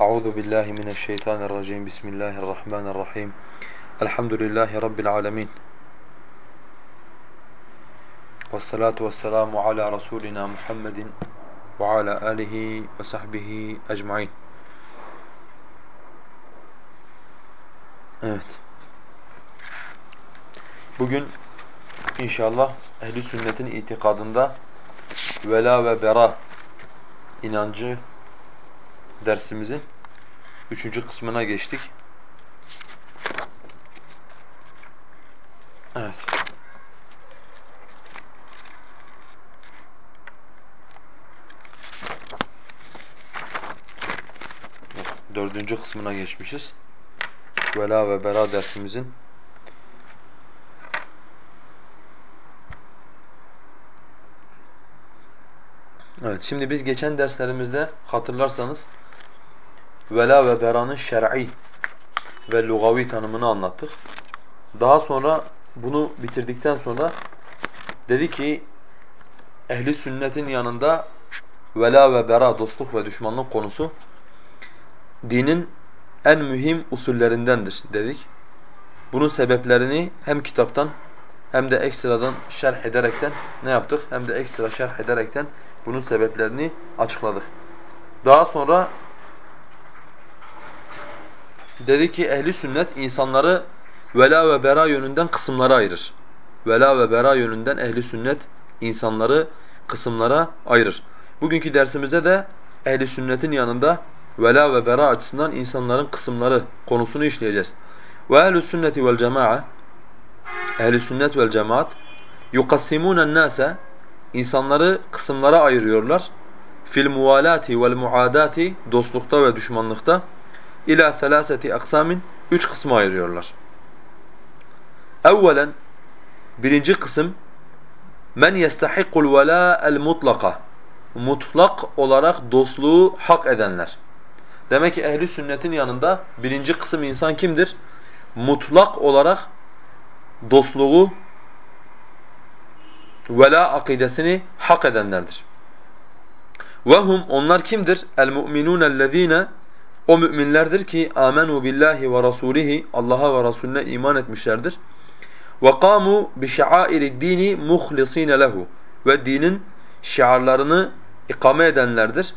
أعوذ بالله من الشيطان الرجيم بسم الله الرحمن الرحيم الحمد لله رب العالمين والصلاة والسلام على رسولنا محمد وعلى آله وصحبه أجمعين Evet. Bugün inşallah ehli sünnetin itikadında vela ve bera inancı dersimizin üçüncü kısmına geçtik. Evet. Dördüncü kısmına geçmişiz. Vela ve Bera dersimizin Evet, şimdi biz geçen derslerimizde hatırlarsanız vela ve beranın şer'i ve lugavi tanımını anlattık. Daha sonra bunu bitirdikten sonra dedi ki ehli sünnetin yanında vela ve bera dostluk ve düşmanlık konusu dinin en mühim usullerindendir dedik. Bunun sebeplerini hem kitaptan hem de ekstradan şerh ederekten ne yaptık? Hem de ekstra şerh ederekten bunun sebeplerini açıkladık. Daha sonra dedi ki ehli sünnet insanları vela ve bera yönünden kısımlara ayırır. Vela ve bera yönünden ehli sünnet insanları kısımlara ayırır. Bugünkü dersimizde de ehli sünnetin yanında vela ve bera açısından insanların kısımları konusunu işleyeceğiz. Ve ehl sünneti vel cemaa ehli sünnet vel cemaat yuqassimuna nase insanları kısımlara ayırıyorlar. Fil muvalati vel muadati dostlukta ve düşmanlıkta ila selaseti aksamin üç kısma ayırıyorlar. Evvelen birinci kısım men yestahiqqul vela'el mutlaka mutlak olarak dostluğu hak edenler. Demek ki ehli sünnetin yanında birinci kısım insan kimdir? Mutlak olarak dostluğu vela akidesini hak edenlerdir. Vehum onlar kimdir? El mu'minun ellezine o müminlerdir ki amenu billahi ve rasulihi Allah'a ve Resulüne iman etmişlerdir. Ve kamu bi şa'airi dini muhlisine lehu ve dinin şiarlarını ikame edenlerdir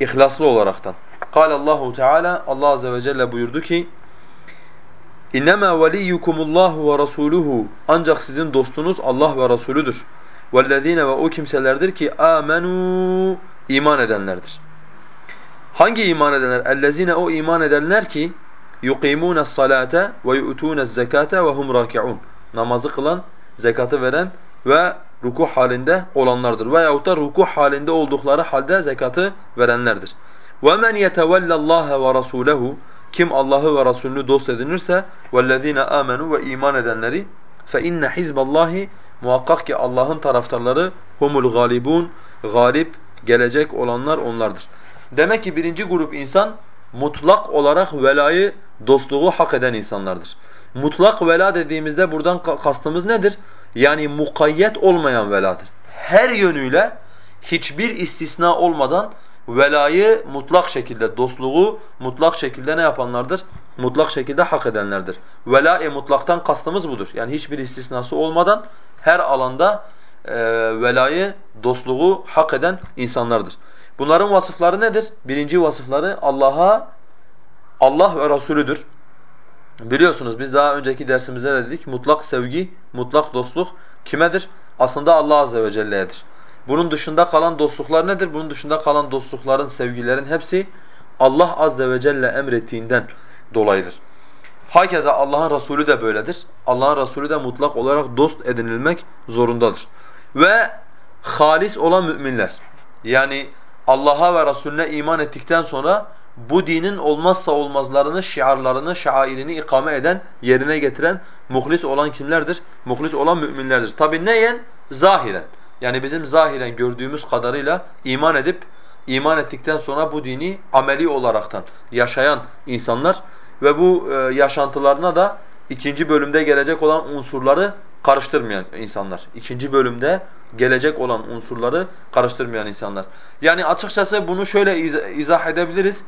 ihlaslı olaraktan. Kâle Allahu Teala Allah azze ve celle buyurdu ki İnnemâ veliyyukumullahu ve rasuluhu ancak sizin dostunuz Allah ve Resulüdür. Vellezîne ve o kimselerdir ki âmenû iman edenlerdir. Hangi iman edenler? Ellezîne o iman edenler ki yuqîmûne salate ve yu'tûne zekate ve hum râki'ûn. Namazı kılan, zekatı veren ve ruku halinde olanlardır. Veyahut da ruku halinde oldukları halde zekatı verenlerdir. وَمَنْ يَتَوَلَّ اللّٰهَ وَرَسُولَهُ Kim Allah'ı ve Resulünü dost edinirse وَالَّذ۪ينَ آمَنُوا ve iman edenleri فَاِنَّ حِزْبَ اللّٰهِ Muhakkak ki Allah'ın taraftarları humul galibun, galip gelecek olanlar onlardır. Demek ki birinci grup insan mutlak olarak velayı, dostluğu hak eden insanlardır. Mutlak vela dediğimizde buradan kastımız nedir? Yani mukayyet olmayan veladır. Her yönüyle hiçbir istisna olmadan velayı mutlak şekilde, dostluğu mutlak şekilde ne yapanlardır? Mutlak şekilde hak edenlerdir. Vela-i mutlaktan kastımız budur. Yani hiçbir istisnası olmadan her alanda e, velayı, dostluğu hak eden insanlardır. Bunların vasıfları nedir? Birinci vasıfları Allah'a, Allah ve Resulüdür. Biliyorsunuz biz daha önceki dersimizde de dedik mutlak sevgi, mutlak dostluk kimedir? Aslında Allah azze ve celle'yedir. Bunun dışında kalan dostluklar nedir? Bunun dışında kalan dostlukların, sevgilerin hepsi Allah azze ve celle emrettiğinden dolayıdır. Hakeza Allah'ın Resulü de böyledir. Allah'ın Resulü de mutlak olarak dost edinilmek zorundadır. Ve halis olan müminler yani Allah'a ve Resulüne iman ettikten sonra bu dinin olmazsa olmazlarını, şiarlarını, şairini ikame eden, yerine getiren muhlis olan kimlerdir? Muhlis olan müminlerdir. Tabi neyen? Zahiren. Yani bizim zahiren gördüğümüz kadarıyla iman edip, iman ettikten sonra bu dini ameli olaraktan yaşayan insanlar ve bu e, yaşantılarına da ikinci bölümde gelecek olan unsurları karıştırmayan insanlar. İkinci bölümde gelecek olan unsurları karıştırmayan insanlar. Yani açıkçası bunu şöyle izah edebiliriz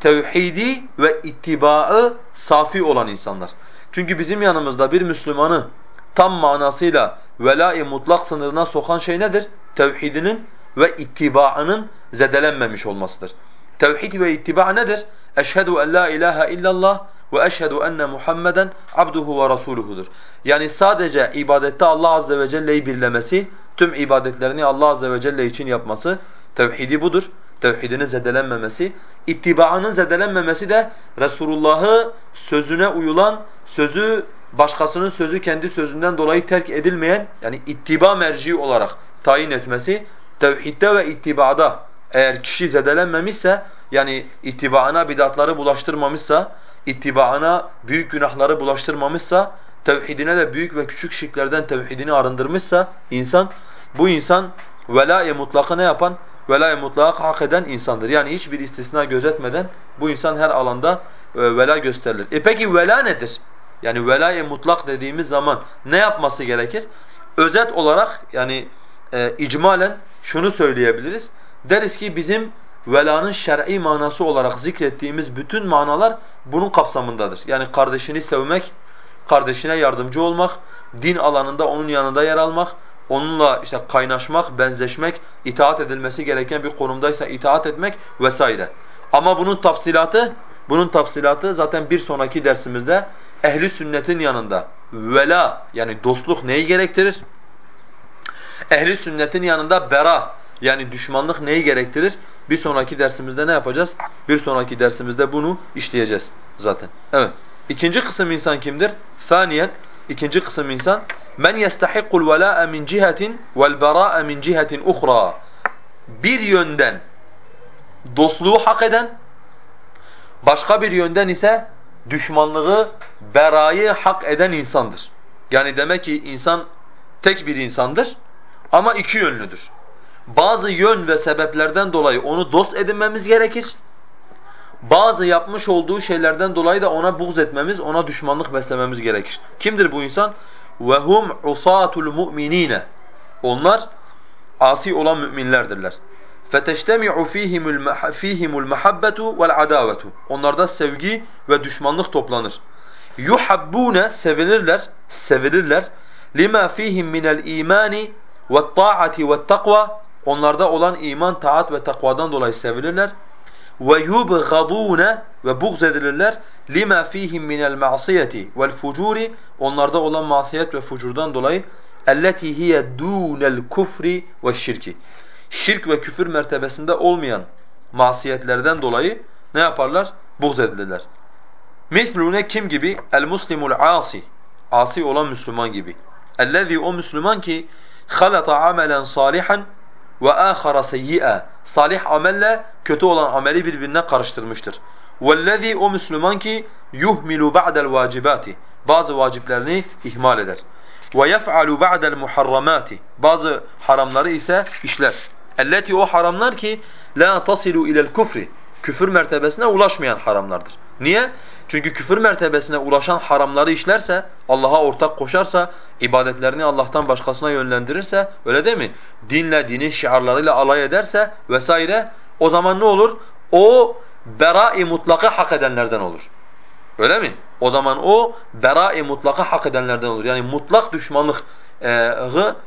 tevhidi ve ittibaı safi olan insanlar. Çünkü bizim yanımızda bir Müslümanı tam manasıyla vela-i mutlak sınırına sokan şey nedir? Tevhidinin ve ittibaının zedelenmemiş olmasıdır. Tevhid ve ittiba nedir? Eşhedü en la ilahe illallah ve eşhedü enne Muhammeden abduhu ve rasuluhudur. Yani sadece ibadette Allah azze ve celle'yi birlemesi, tüm ibadetlerini Allah azze ve celle için yapması tevhidi budur. Tevhidinin zedelenmemesi, ittibaının zedelenmemesi de Resulullah'ı sözüne uyulan, sözü başkasının sözü kendi sözünden dolayı terk edilmeyen yani ittiba merci olarak tayin etmesi tevhidde ve ittibada eğer kişi zedelenmemişse yani ittibaına bidatları bulaştırmamışsa, ittibaına büyük günahları bulaştırmamışsa, tevhidine de büyük ve küçük şirklerden tevhidini arındırmışsa insan bu insan vela-i mutlakı ne yapan? Vela-i mutlakı hak eden insandır. Yani hiçbir istisna gözetmeden bu insan her alanda e, vela gösterilir. E peki vela nedir? Yani vela-i mutlak dediğimiz zaman ne yapması gerekir? Özet olarak yani e, icmalen şunu söyleyebiliriz. Deriz ki bizim velanın şer'i manası olarak zikrettiğimiz bütün manalar bunun kapsamındadır. Yani kardeşini sevmek, kardeşine yardımcı olmak, din alanında onun yanında yer almak, onunla işte kaynaşmak, benzeşmek, itaat edilmesi gereken bir konumdaysa itaat etmek vesaire. Ama bunun tafsilatı, bunun tafsilatı zaten bir sonraki dersimizde ehli sünnetin yanında vela yani dostluk neyi gerektirir? Ehli sünnetin yanında bera yani düşmanlık neyi gerektirir? Bir sonraki dersimizde ne yapacağız? Bir sonraki dersimizde bunu işleyeceğiz zaten. Evet. İkinci kısım insan kimdir? Thaniyen ikinci kısım insan men yestahiqqul velâ'e min cihetin vel berâ'e min cihetin uhra. Bir yönden dostluğu hak eden, başka bir yönden ise düşmanlığı, berayı hak eden insandır. Yani demek ki insan tek bir insandır ama iki yönlüdür Bazı yön ve sebeplerden dolayı onu dost edinmemiz gerekir. Bazı yapmış olduğu şeylerden dolayı da ona buğz etmemiz, ona düşmanlık beslememiz gerekir. Kimdir bu insan? وَهُمْ عُصَاتُ الْمُؤْمِنِينَ Onlar asi olan müminlerdirler. فَتَجْتَمِعُ ف۪يهِمُ الْمَحَبَّةُ وَالْعَدَاوَةُ Onlarda sevgi ve düşmanlık toplanır. يُحَبُّونَ Sevilirler, sevilirler. لِمَا ف۪يهِمْ مِنَ الْا۪يمَانِ وَالطَّاعَةِ وَالتَّقْوَى Onlarda olan iman, taat ve takvadan dolayı sevilirler. Ve yubghaduna ve buğz edilirler. Lima fihim min el-ma'siyeti ve'l-fucuri. Onlarda olan masiyet ve fucurdan dolayı elleti hiye dunel kufri ve şirki. Şirk ve küfür mertebesinde olmayan masiyetlerden dolayı ne yaparlar? Buğz edilirler. Mislune kim gibi? El muslimul asi. Asi olan Müslüman gibi. Ellezî o Müslüman ki halata amelen salihan ve âkhara seyyi'a. Salih amelle kötü olan ameli birbirine karıştırmıştır. وَالَّذ۪ي o Müslüman ki yuhmilu ba'del vacibati. Bazı vaciplerini ihmal eder. وَيَفْعَلُ بَعْدَ الْمُحَرَّمَاتِ Bazı haramları ise işler. اَلَّتِي o haramlar ki la tasilu ilel kufri. Küfür mertebesine ulaşmayan haramlardır. Niye? Çünkü küfür mertebesine ulaşan haramları işlerse, Allah'a ortak koşarsa, ibadetlerini Allah'tan başkasına yönlendirirse, öyle değil mi? Dinle, dinin şiarlarıyla alay ederse vesaire, o zaman ne olur? O bera-i mutlakı hak edenlerden olur. Öyle mi? O zaman o bera-i mutlakı hak edenlerden olur. Yani mutlak düşmanlığı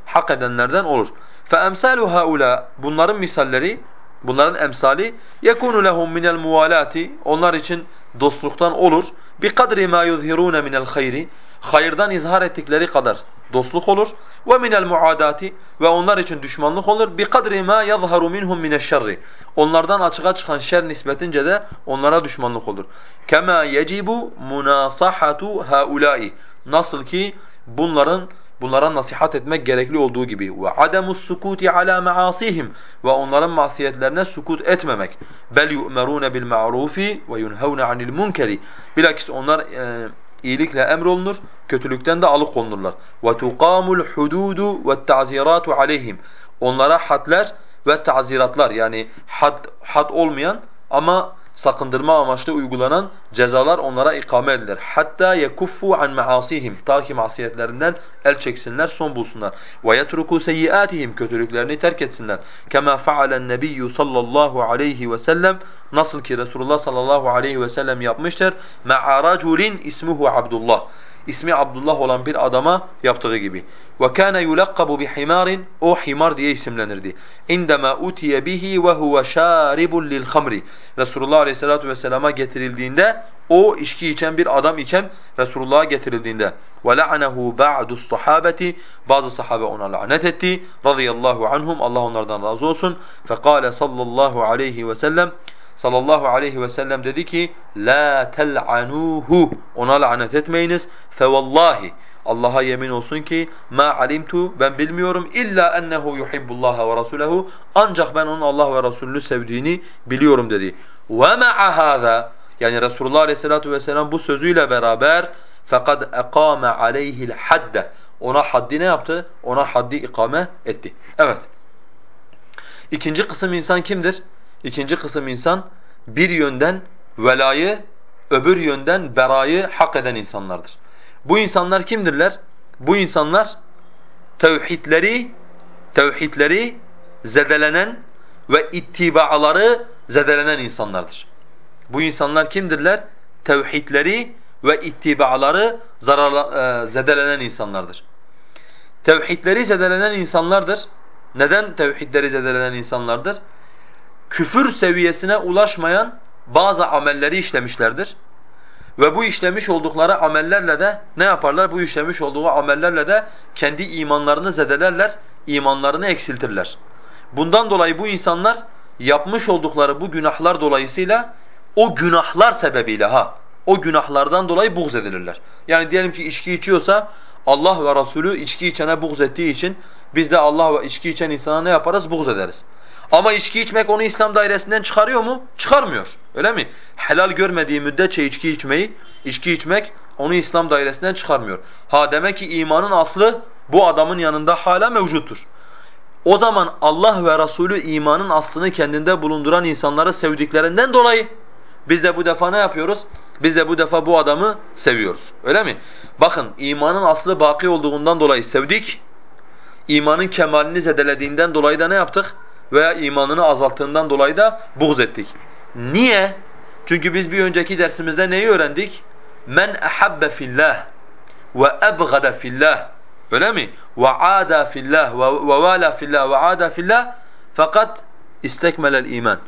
hak edenlerden olur. فَاَمْسَالُ هَؤُلَا Bunların misalleri, Bunların emsali yekunu lehum minel muvalati onlar için dostluktan olur. Bi kadri ma yuzhirun minel hayri hayırdan izhar ettikleri kadar dostluk olur. Ve min minel muadati ve onlar için düşmanlık olur. Bi kadri ma yazharu minhum mineşşerri. Onlardan açığa çıkan şer nispetince de onlara düşmanlık olur. Kema yecibu munasahatu haulai. Nasıl ki bunların bunlara nasihat etmek gerekli olduğu gibi ve ademus sukuti ala maasihim ve onların masiyetlerine sukut etmemek. Bel yu'merun bil ma'rufi ve yunhaun anil munkeri. Bilakis onlar e, iyilikle emrolunur, kötülükten de alıkonulurlar. Ve tuqamul hududu ve ta'ziratu aleyhim. Onlara hadler ve taziratlar yani had, had olmayan ama sakındırma amaçlı uygulanan cezalar onlara ikame edilir. Hatta yekuffu an maasihim ta ki masiyetlerinden el çeksinler, son bulsunlar. Ve yetruku seyyiatihim kötülüklerini terk etsinler. Kema faalen nebiyyu sallallahu aleyhi ve sellem nasıl ki Resulullah sallallahu aleyhi ve sellem yapmıştır. Ma'a raculin ismuhu Abdullah ismi Abdullah olan bir adama yaptığı gibi. Yulaqabu bi himarin o himar diye isimlenirdi. Bihi ve huve şaribun lil hamri. Resulullah Aleyhissalatu vesselam'a getirildiğinde o içki içen bir adam iken Resulullah'a getirildiğinde la'anehu ba'du sahabeti bazı sahabe ona lanet etti radıyallahu anhum Allah onlardan razı olsun. Fekale sallallahu aleyhi ve sellem sallallahu aleyhi ve sellem dedi ki la tel'anuhu ona lanet etmeyiniz fe vallahi Allah'a yemin olsun ki ma alimtu ben bilmiyorum illa ennehu yuhibbullaha ve rasuluhu ancak ben onun Allah ve Resulünü sevdiğini biliyorum dedi. Ve ma'a hâzâ yani Resulullah Aleyhissalatu vesselam bu sözüyle beraber fakat ekame aleyhi'l hadde ona haddi ne yaptı? Ona haddi ikame etti. Evet. İkinci kısım insan kimdir? İkinci kısım insan bir yönden velayı, öbür yönden berayı hak eden insanlardır. Bu insanlar kimdirler? Bu insanlar tevhidleri, tevhidleri zedelenen ve ittibaaları zedelenen insanlardır. Bu insanlar kimdirler? Tevhidleri ve ittibaaları zararla, e, zedelenen insanlardır. Tevhidleri zedelenen insanlardır. Neden tevhidleri zedelenen insanlardır? Küfür seviyesine ulaşmayan bazı amelleri işlemişlerdir. Ve bu işlemiş oldukları amellerle de ne yaparlar? Bu işlemiş olduğu amellerle de kendi imanlarını zedelerler, imanlarını eksiltirler. Bundan dolayı bu insanlar yapmış oldukları bu günahlar dolayısıyla o günahlar sebebiyle ha o günahlardan dolayı buğz edilirler. Yani diyelim ki içki içiyorsa Allah ve Resulü içki içene buğz ettiği için biz de Allah ve içki içen insana ne yaparız? Buğz ederiz. Ama içki içmek onu İslam dairesinden çıkarıyor mu? Çıkarmıyor. Öyle mi? Helal görmediği müddetçe içki içmeyi, içki içmek onu İslam dairesinden çıkarmıyor. Ha demek ki imanın aslı bu adamın yanında hala mevcuttur. O zaman Allah ve Resulü imanın aslını kendinde bulunduran insanları sevdiklerinden dolayı biz de bu defa ne yapıyoruz? Biz de bu defa bu adamı seviyoruz. Öyle mi? Bakın imanın aslı baki olduğundan dolayı sevdik. İmanın kemalini zedelediğinden dolayı da ne yaptık? Veya imanını azalttığından dolayı da buğz ettik. Niye? Çünkü biz bir önceki dersimizde neyi öğrendik? Men ahabbe fillah ve ebgada fillah. Öyle mi? Ve ada fillah ve vala fillah ve ada fillah fakat istekmelel iman.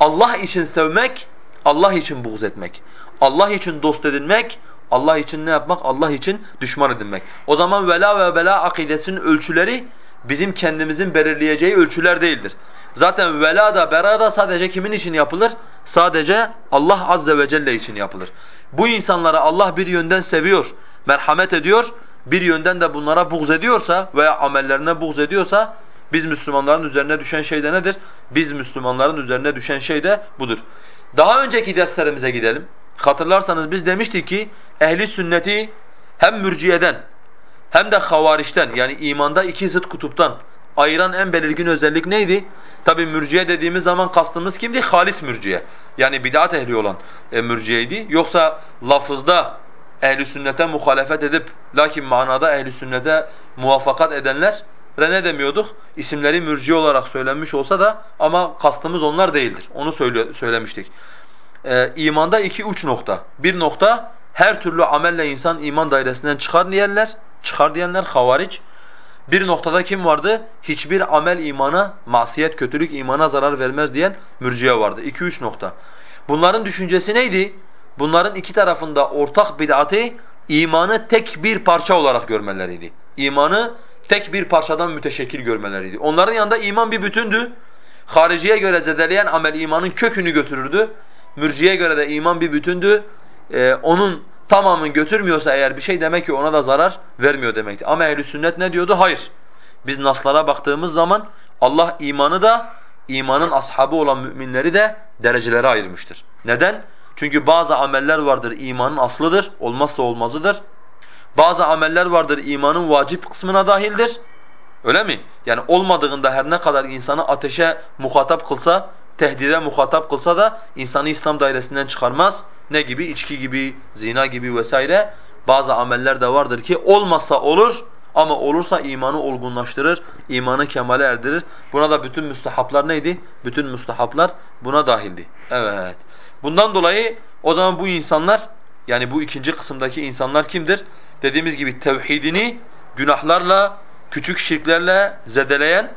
Allah için sevmek, Allah için buğz etmek. Allah için dost edinmek, Allah için ne yapmak? Allah için düşman edinmek. O zaman vela ve bela akidesinin ölçüleri bizim kendimizin belirleyeceği ölçüler değildir. Zaten vela da bera da sadece kimin için yapılır? Sadece Allah azze ve celle için yapılır. Bu insanları Allah bir yönden seviyor, merhamet ediyor, bir yönden de bunlara buğz ediyorsa veya amellerine buğz ediyorsa biz Müslümanların üzerine düşen şey de nedir? Biz Müslümanların üzerine düşen şey de budur. Daha önceki derslerimize gidelim. Hatırlarsanız biz demiştik ki ehli sünneti hem mürciyeden hem de havarişten yani imanda iki zıt kutuptan ayıran en belirgin özellik neydi? Tabi mürciye dediğimiz zaman kastımız kimdi? Halis mürciye. Yani bid'at ehli olan e, mürciyeydi. Yoksa lafızda ehli sünnete muhalefet edip lakin manada ehli sünnete muvaffakat edenler ne demiyorduk? İsimleri mürciye olarak söylenmiş olsa da ama kastımız onlar değildir. Onu söyle, söylemiştik. Ee, imanda iki uç nokta. Bir nokta her türlü amelle insan iman dairesinden çıkar diyenler çıkar diyenler havariç. Bir noktada kim vardı? Hiçbir amel imana, masiyet, kötülük imana zarar vermez diyen mürciye vardı. 2-3 nokta. Bunların düşüncesi neydi? Bunların iki tarafında ortak bid'atı imanı tek bir parça olarak görmeleriydi. İmanı tek bir parçadan müteşekkil görmeleriydi. Onların yanında iman bir bütündü. Hariciye göre zedeleyen amel imanın kökünü götürürdü. Mürciye göre de iman bir bütündü. Ee, onun tamamını götürmüyorsa eğer bir şey demek ki ona da zarar vermiyor demektir. Ama ehl sünnet ne diyordu? Hayır. Biz naslara baktığımız zaman Allah imanı da imanın ashabı olan müminleri de derecelere ayırmıştır. Neden? Çünkü bazı ameller vardır imanın aslıdır, olmazsa olmazıdır. Bazı ameller vardır imanın vacip kısmına dahildir. Öyle mi? Yani olmadığında her ne kadar insanı ateşe muhatap kılsa, tehdide muhatap kılsa da insanı İslam dairesinden çıkarmaz Ne gibi? İçki gibi, zina gibi vesaire bazı ameller de vardır ki olmasa olur ama olursa imanı olgunlaştırır, imanı kemale erdirir. Buna da bütün müstehaplar neydi? Bütün müstehaplar buna dahildi. Evet. Bundan dolayı o zaman bu insanlar yani bu ikinci kısımdaki insanlar kimdir? Dediğimiz gibi tevhidini günahlarla, küçük şirklerle zedeleyen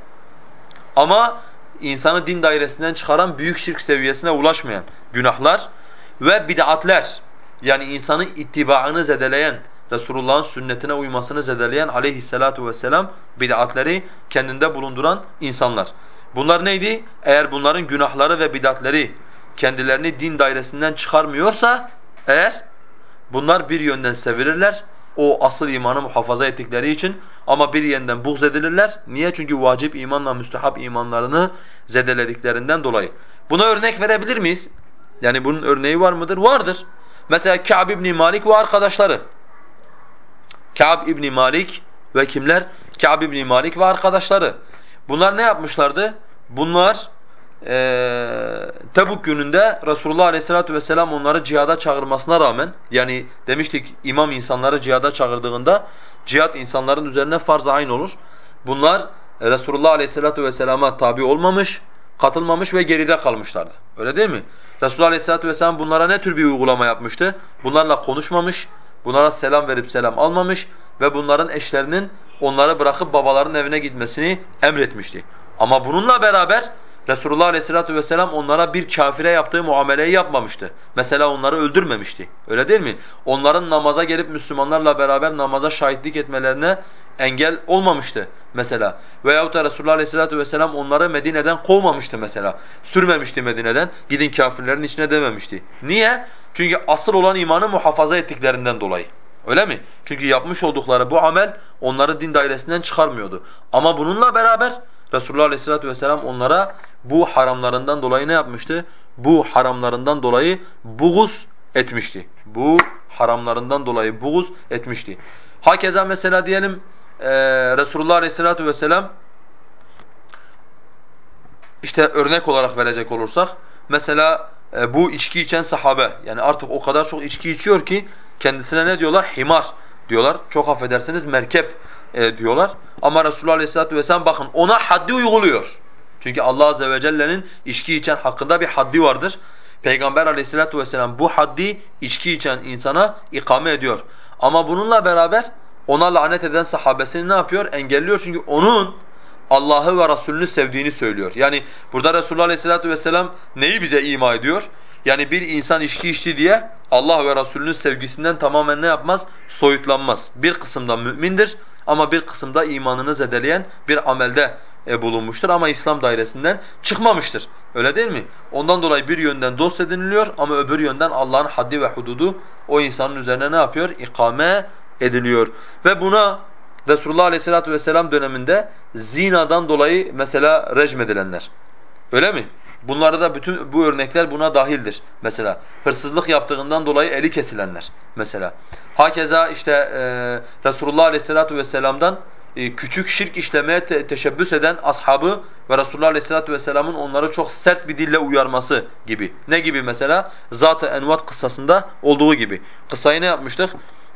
ama insanı din dairesinden çıkaran büyük şirk seviyesine ulaşmayan günahlar ve bid'atler yani insanın ittibaını zedeleyen, Resulullah'ın sünnetine uymasını zedeleyen aleyhissalatu vesselam bid'atleri kendinde bulunduran insanlar. Bunlar neydi? Eğer bunların günahları ve bid'atleri kendilerini din dairesinden çıkarmıyorsa eğer bunlar bir yönden sevirirler o asıl imanı muhafaza ettikleri için ama bir yönden buğz edilirler. Niye? Çünkü vacip imanla müstehap imanlarını zedelediklerinden dolayı. Buna örnek verebilir miyiz? Yani bunun örneği var mıdır? Vardır. Mesela Ka'b ibn Malik ve arkadaşları. Ka'b ibn Malik ve kimler? Ka'b ibn Malik ve arkadaşları. Bunlar ne yapmışlardı? Bunlar e, Tebuk gününde Resulullah Aleyhisselatü Vesselam onları cihada çağırmasına rağmen yani demiştik imam insanları cihada çağırdığında cihat insanların üzerine farz-ı ayn olur. Bunlar Resulullah Aleyhisselatü Vesselam'a tabi olmamış, katılmamış ve geride kalmışlardı. Öyle değil mi? Resulullah Aleyhisselatü Vesselam bunlara ne tür bir uygulama yapmıştı? Bunlarla konuşmamış, bunlara selam verip selam almamış ve bunların eşlerinin onları bırakıp babaların evine gitmesini emretmişti. Ama bununla beraber Resulullah Aleyhisselatü vesselam onlara bir kafire yaptığı muameleyi yapmamıştı. Mesela onları öldürmemişti. Öyle değil mi? Onların namaza gelip Müslümanlarla beraber namaza şahitlik etmelerine engel olmamıştı mesela. Veyahut da Resulullah Aleyhisselatü vesselam onları Medine'den kovmamıştı mesela. Sürmemişti Medine'den. Gidin kafirlerin içine dememişti. Niye? Çünkü asıl olan imanı muhafaza ettiklerinden dolayı. Öyle mi? Çünkü yapmış oldukları bu amel onları din dairesinden çıkarmıyordu. Ama bununla beraber Resulullah Aleyhisselatü vesselam onlara bu haramlarından dolayı ne yapmıştı? Bu haramlarından dolayı buğuz etmişti. Bu haramlarından dolayı buğuz etmişti. Hakeza mesela diyelim e, Resulullah Aleyhisselatü vesselam işte örnek olarak verecek olursak mesela e, bu içki içen sahabe yani artık o kadar çok içki içiyor ki kendisine ne diyorlar? Himar diyorlar. Çok affedersiniz merkep e, diyorlar. Ama Resulullah Aleyhisselatü Vesselam bakın ona haddi uyguluyor. Çünkü Allah Azze ve Celle'nin içki içen hakkında bir haddi vardır. Peygamber Aleyhisselatü Vesselam bu haddi içki içen insana ikame ediyor. Ama bununla beraber ona lanet eden sahabesini ne yapıyor? Engelliyor çünkü onun Allah'ı ve Resulünü sevdiğini söylüyor. Yani burada Resulullah Aleyhisselatü Vesselam neyi bize ima ediyor? Yani bir insan içki içti diye Allah ve Resulünün sevgisinden tamamen ne yapmaz? Soyutlanmaz. Bir kısımda mümindir ama bir kısımda imanını zedeleyen bir amelde e, bulunmuştur ama İslam dairesinden çıkmamıştır. Öyle değil mi? Ondan dolayı bir yönden dost ediniliyor ama öbür yönden Allah'ın haddi ve hududu o insanın üzerine ne yapıyor? İkame ediliyor. Ve buna Resulullah Aleyhisselatü Vesselam döneminde zinadan dolayı mesela rejim edilenler. Öyle mi? Bunları da bütün bu örnekler buna dahildir. Mesela hırsızlık yaptığından dolayı eli kesilenler mesela. Hakeza işte e, Resulullah Aleyhisselatü Vesselam'dan e, küçük şirk işlemeye te teşebbüs eden ashabı ve Resulullah Aleyhisselatü Vesselam'ın onları çok sert bir dille uyarması gibi. Ne gibi mesela? Zat-ı Envat kıssasında olduğu gibi. Kıssayı ne yapmıştık?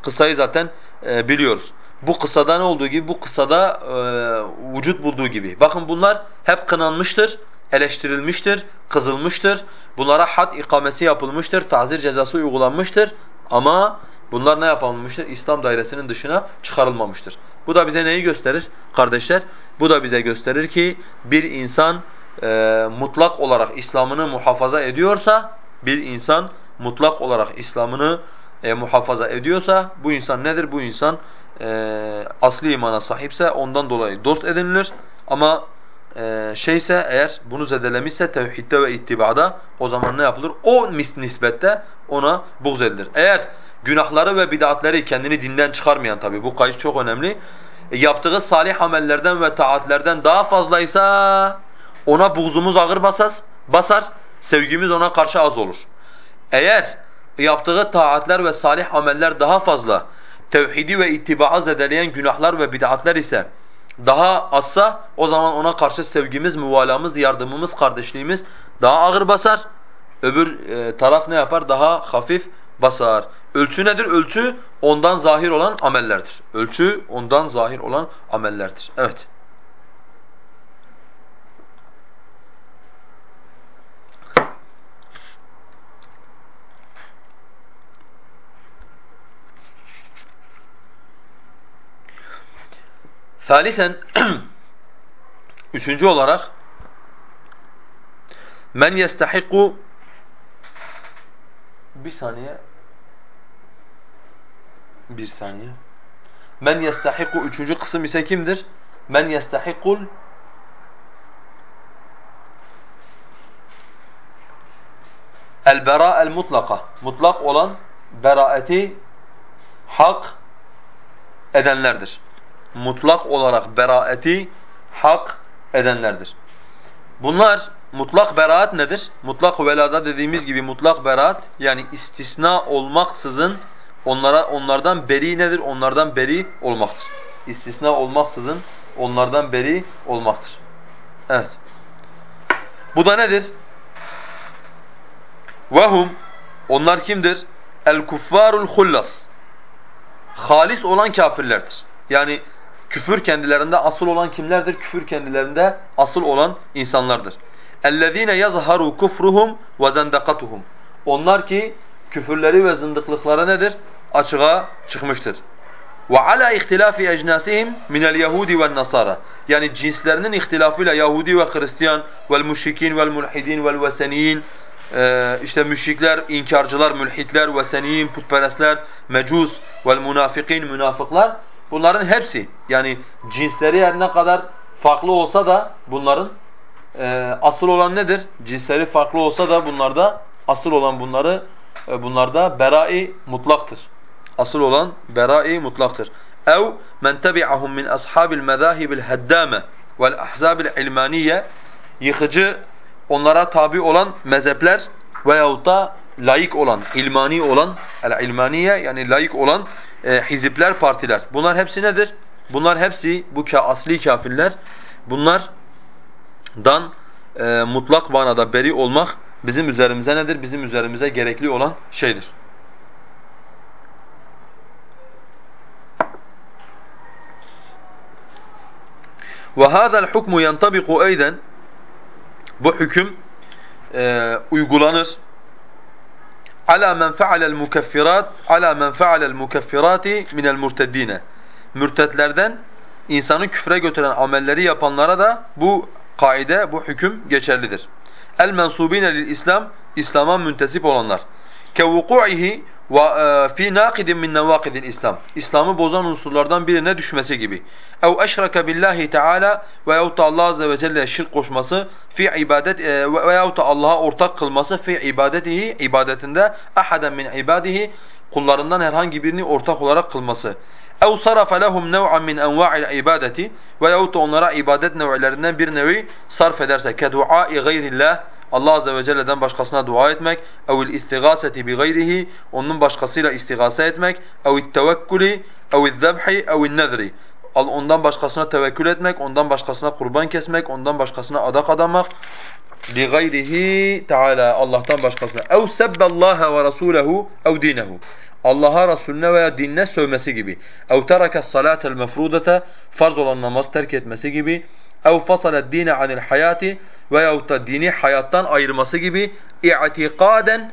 Kıssayı zaten e, biliyoruz. Bu kıssada ne olduğu gibi bu kıssada e, vücut bulduğu gibi. Bakın bunlar hep kınanmıştır eleştirilmiştir, kızılmıştır. Bunlara had ikamesi yapılmıştır, tazir cezası uygulanmıştır. Ama bunlar ne yapılmamıştır? İslam dairesinin dışına çıkarılmamıştır. Bu da bize neyi gösterir kardeşler? Bu da bize gösterir ki bir insan e, mutlak olarak İslam'ını muhafaza ediyorsa, bir insan mutlak olarak İslam'ını e, muhafaza ediyorsa bu insan nedir? Bu insan e, asli imana sahipse ondan dolayı dost edinilir. Ama e, şeyse eğer bunu zedelemişse tevhidde ve ittibada o zaman ne yapılır? O nisbette ona buğz edilir. Eğer günahları ve bid'atleri kendini dinden çıkarmayan tabi bu kayıt çok önemli. E, yaptığı salih amellerden ve taatlerden daha fazlaysa ona buğzumuz ağır basar, basar, sevgimiz ona karşı az olur. Eğer yaptığı taatler ve salih ameller daha fazla, tevhidi ve ittibaa zedeleyen günahlar ve bid'atler ise daha azsa o zaman ona karşı sevgimiz, muvalamız, yardımımız, kardeşliğimiz daha ağır basar. Öbür e, taraf ne yapar? Daha hafif basar. Ölçü nedir? Ölçü ondan zahir olan amellerdir. Ölçü ondan zahir olan amellerdir. Evet. Salisen üçüncü olarak men yestahiku bir saniye. Bir saniye. Men yestahiku üçüncü kısım ise kimdir? Men yestahikul el bera mutlaka mutlak olan beraati hak edenlerdir mutlak olarak beraati hak edenlerdir. Bunlar mutlak beraat nedir? Mutlak velada dediğimiz gibi mutlak beraat yani istisna olmaksızın onlara onlardan beri nedir? Onlardan beri olmaktır. İstisna olmaksızın onlardan beri olmaktır. Evet. Bu da nedir? Vahum onlar kimdir? El kuffarul hullas. Halis olan kafirlerdir. Yani Küfür kendilerinde asıl olan kimlerdir? Küfür kendilerinde asıl olan insanlardır. اَلَّذ۪ينَ يَظْهَرُوا كُفْرُهُمْ وَزَنْدَقَتُهُمْ Onlar ki küfürleri ve zındıklıkları nedir? Açığa çıkmıştır. وَعَلَى اِخْتِلَافِ اَجْنَاسِهِمْ مِنَ الْيَهُودِ وَالنَّصَارَى Yani cinslerinin ihtilafıyla Yahudi ve Hristiyan وَالْمُشْرِكِينَ وَالْمُلْحِدِينَ وَالْوَسَنِيِّينَ ee, işte müşrikler, inkarcılar, mülhitler, veseniyin, putperestler, mecus, vel munafikin, münafıklar Bunların hepsi yani cinsleri her ne kadar farklı olsa da bunların e, asıl olan nedir? Cinsleri farklı olsa da bunlarda asıl olan bunları e, bunlarda berai mutlaktır. Asıl olan berai mutlaktır. Ev men tabi'ahum min ashabil mezahibil haddame vel ahzabil ilmaniye yıkıcı onlara tabi olan mezhepler veyahut da layık olan, ilmani olan, el-ilmaniye yani layık olan e, hizipler, partiler. Bunlar hepsi nedir? Bunlar hepsi bu ka asli kafirler. Bunlardan e, mutlak manada beri olmak bizim üzerimize nedir? Bizim üzerimize gerekli olan şeydir. Ve hadal hukmu yantabiku bu hüküm e, uygulanır ala men fe'alel mukeffirat ala men fe'alel mukaffirati minel murteddine. Mürtetlerden insanı küfre götüren amelleri yapanlara da bu kaide, bu hüküm geçerlidir. El mensubine lil İslam İslam'a müntesip olanlar. Ke e, fi naqidin min nawaqidil İslam. İslam'ı bozan unsurlardan birine düşmesi gibi. Ev eşreke billahi Teala ve yahut Allah azze ve celle şirk koşması fi ibadet e, ve yahut Allah'a ortak kılması fi ibadetihi ibadetinde ahaden min ibadihi kullarından herhangi birini ortak olarak kılması. Ev sarafa lehum nev'an min enva'il ibadeti ve yahut onlara ibadet nev'lerinden bir nevi sarf ederse ke du'a'i gayrillah Allah azze ve celle'den başkasına dua etmek istigaseti bi gayrihi onun başkasıyla istigase etmek evit tevekkuli evil zebhi evil nezri ondan başkasına tevekkül etmek, ondan başkasına kurban kesmek, ondan başkasına adak adamak gayrihi Teala Allah'tan başkasına ev sebballaha ve rasulehu ev dinehu Allah'a, Resulüne veya dinine sövmesi gibi. اَوْ تَرَكَ الصَّلَاةَ الْمَفْرُودَةَ Farz olan namaz terk etmesi gibi. اَوْ فَصَلَ الدِّينَ عَنِ الْحَيَاةِ veyahut da dini hayattan ayırması gibi i'tikaden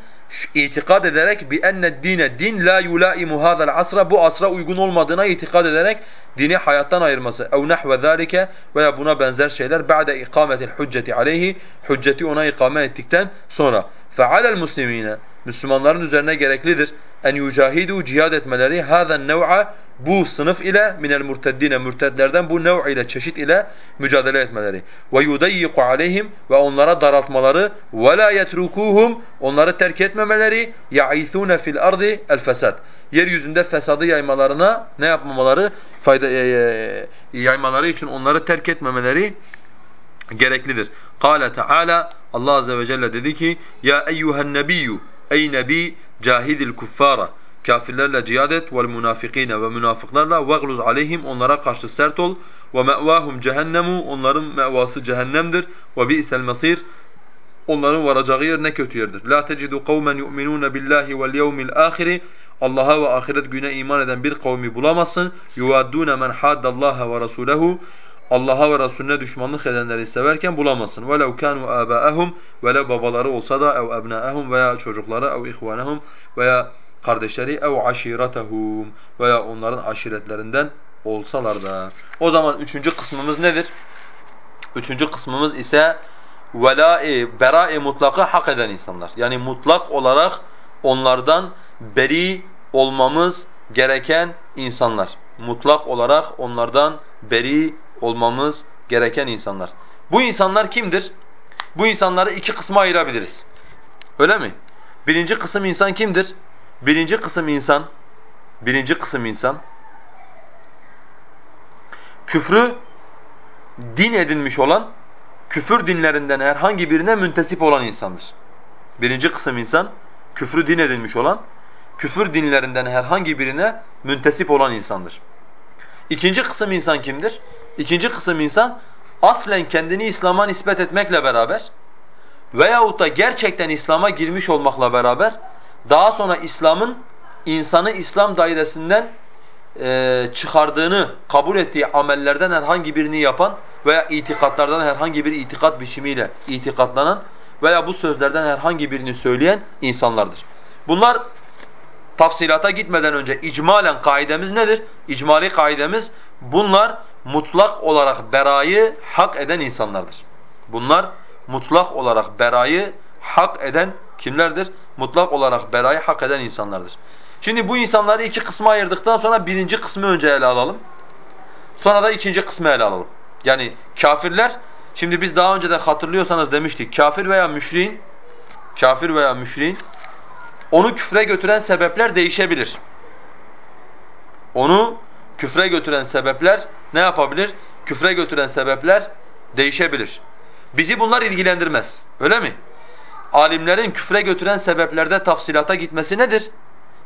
itikad ederek bi enne dine din la yulaimu hadal asra bu asra uygun olmadığına itikad ederek dini hayattan ayırması. Ev nahve zalike veya buna benzer şeyler ba'de ikametil hücceti aleyhi hücceti ona ikame ettikten sonra. Fe'alel muslimine Müslümanların üzerine gereklidir en yucahidu cihad etmeleri hazen nev'a bu sınıf ile minel murteddine mürtedlerden bu nev ile çeşit ile mücadele etmeleri ve yudayyiqu aleyhim ve onlara daraltmaları ve la yetrukuhum onları terk etmemeleri ya'ithune fil ardı el fesad yeryüzünde fesadı yaymalarına ne yapmamaları fayda e, e, yaymaları için onları terk etmemeleri gereklidir. Kâle Teala Allah azze ve celle dedi ki ya eyyuhen nebiyyu ey nebi cahidil kuffara Kafirlerle cihad et vel munafikine ve münafıklarla vegluz aleyhim onlara karşı sert ol ve me'vahum cehennemu onların mevası cehennemdir ve bi'sel masir onların varacağı yer ne kötü yerdir. La tecidu kavmen yu'minun billahi vel yevmil ahiri Allah'a ve ahiret güne iman eden bir kavmi bulamazsın. Yuvaddûne men haddallaha ve rasulehu Allah'a ve Resulüne düşmanlık edenleri severken bulamazsın. وَلَوْ كَانُوا آبَاءَهُمْ Velev babaları olsa da ev ebnâehum veya çocukları ev ihvanehum veya kardeşleri ev aşiretehum veya onların aşiretlerinden olsalar da. O zaman üçüncü kısmımız nedir? Üçüncü kısmımız ise velâ-i, berâ-i mutlakı hak eden insanlar. Yani mutlak olarak onlardan beri olmamız gereken insanlar. Mutlak olarak onlardan beri olmamız gereken insanlar. Bu insanlar kimdir? Bu insanları iki kısma ayırabiliriz. Öyle mi? Birinci kısım insan kimdir? Birinci kısım insan, birinci kısım insan, küfrü din edinmiş olan, küfür dinlerinden herhangi birine müntesip olan insandır. Birinci kısım insan, küfrü din edinmiş olan, küfür dinlerinden herhangi birine müntesip olan insandır. İkinci kısım insan kimdir? İkinci kısım insan aslen kendini İslam'a nispet etmekle beraber veyahut da gerçekten İslam'a girmiş olmakla beraber daha sonra İslam'ın insanı İslam dairesinden e, çıkardığını kabul ettiği amellerden herhangi birini yapan veya itikatlardan herhangi bir itikat biçimiyle itikatlanan veya bu sözlerden herhangi birini söyleyen insanlardır. Bunlar tafsilata gitmeden önce icmalen kaidemiz nedir? İcmali kaidemiz bunlar mutlak olarak berayı hak eden insanlardır. Bunlar mutlak olarak berayı hak eden kimlerdir? Mutlak olarak berayı hak eden insanlardır. Şimdi bu insanları iki kısma ayırdıktan sonra birinci kısmı önce ele alalım. Sonra da ikinci kısmı ele alalım. Yani kafirler, şimdi biz daha önce de hatırlıyorsanız demiştik, kafir veya müşriğin, kafir veya müşriğin onu küfre götüren sebepler değişebilir. Onu küfre götüren sebepler ne yapabilir? Küfre götüren sebepler değişebilir. Bizi bunlar ilgilendirmez. Öyle mi? Alimlerin küfre götüren sebeplerde tafsilata gitmesi nedir?